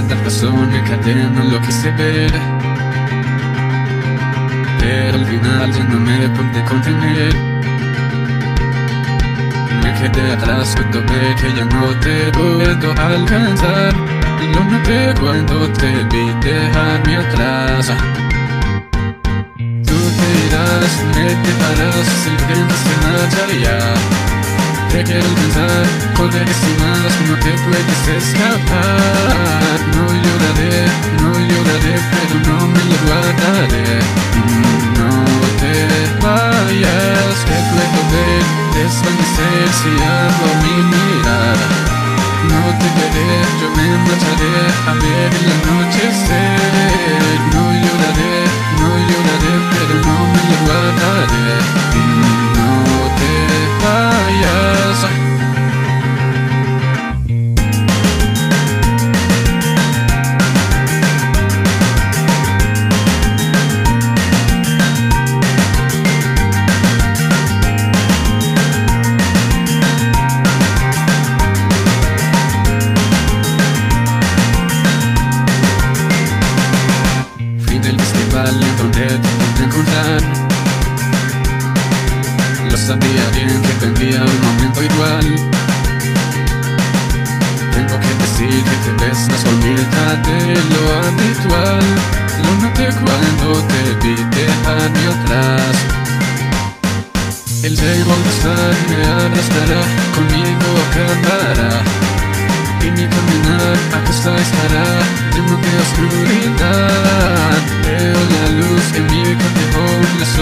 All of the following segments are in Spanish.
cada razón me cadena lo que se ve. Pero al final ya no me pude contener. Me quedé atrás cuando ve que ya no te puedo alcanzar. Lo noté cuando te vi dejarme atrás. Tú te irás, me dejarás, silencio se marcharía te quiero pensar, poder estimadas no te puedes escapar No lloraré, no lloraré, pero no me lo guardaré. No te vayas, puedo ver desvanecer si hago mi mirada No te veré, yo me marcharé a ver el anochecer. No lloraré, Lo sabía bien que tendría un momento igual. Tengo que decir que te ves más bonita de lo habitual. Lo noté cuando te vi dejarme atrás. El cielo estar me arrastrará, conmigo acabará. Y mi caminar hasta estará lleno de oscuridad. Veo la luz en mi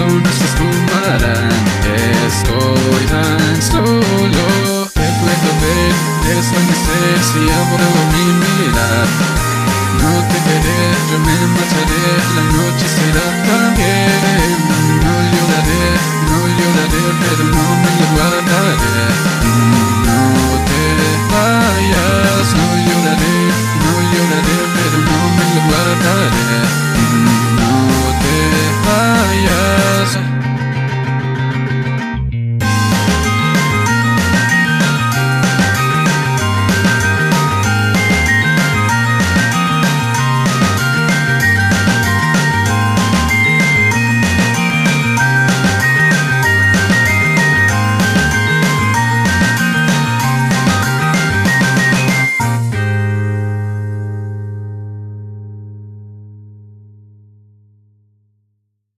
se esfumarán Estoy tan solo, te puedo ver desvanecer si abro mi mirar No te veré, yo me marcharé, la noche será también. No lloraré, no lloraré, pero